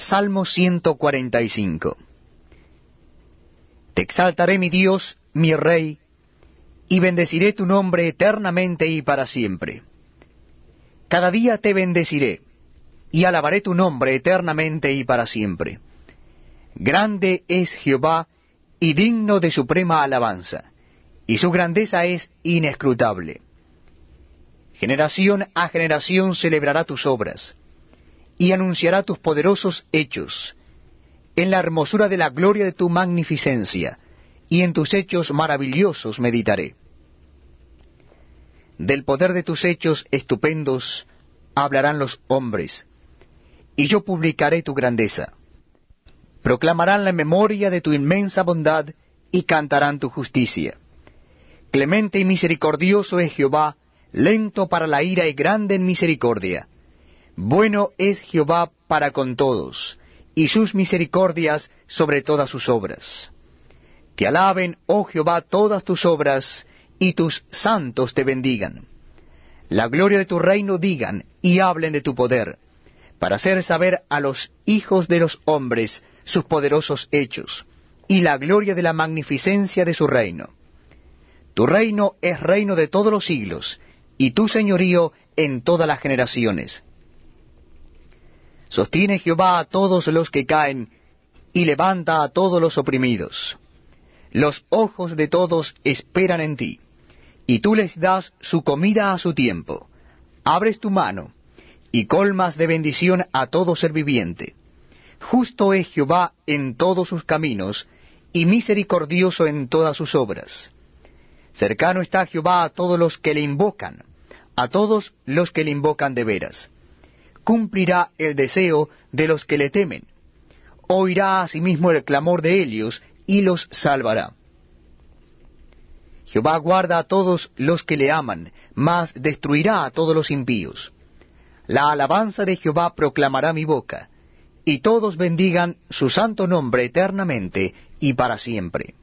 Salmo 145 Te exaltaré mi Dios, mi Rey, y bendeciré tu nombre eternamente y para siempre. Cada día te bendeciré, y alabaré tu nombre eternamente y para siempre. Grande es Jehová, y digno de suprema alabanza, y su grandeza es inescrutable. Generación a generación celebrará tus obras y anunciará tus poderosos hechos, en la hermosura de la gloria de tu magnificencia, y en tus hechos maravillosos meditaré. Del poder de tus hechos estupendos hablarán los hombres, y yo publicaré tu grandeza. Proclamarán la memoria de tu inmensa bondad, y cantarán tu justicia. Clemente y misericordioso es Jehová, lento para la ira y grande en misericordia bueno es Jehová para con todos, y sus misericordias sobre todas sus obras. Te alaben, oh Jehová, todas tus obras, y tus santos te bendigan. La gloria de tu reino digan, y hablen de tu poder, para hacer saber a los hijos de los hombres sus poderosos hechos, y la gloria de la magnificencia de su reino. Tu reino es reino de todos los siglos, y tu señorío en todas las generaciones. Sostiene Jehová a todos los que caen, y levanta a todos los oprimidos. Los ojos de todos esperan en ti, y tú les das su comida a su tiempo. Abres tu mano, y colmas de bendición a todo ser viviente. Justo es Jehová en todos sus caminos, y misericordioso en todas sus obras. Cercano está Jehová a todos los que le invocan, a todos los que le invocan de veras cumplirá el deseo de los que le temen. Oirá asimismo el clamor de ellos y los salvará. Jehová guarda a todos los que le aman, mas destruirá a todos los impíos. La alabanza de Jehová proclamará mi boca, y todos bendigan su santo nombre eternamente y para siempre.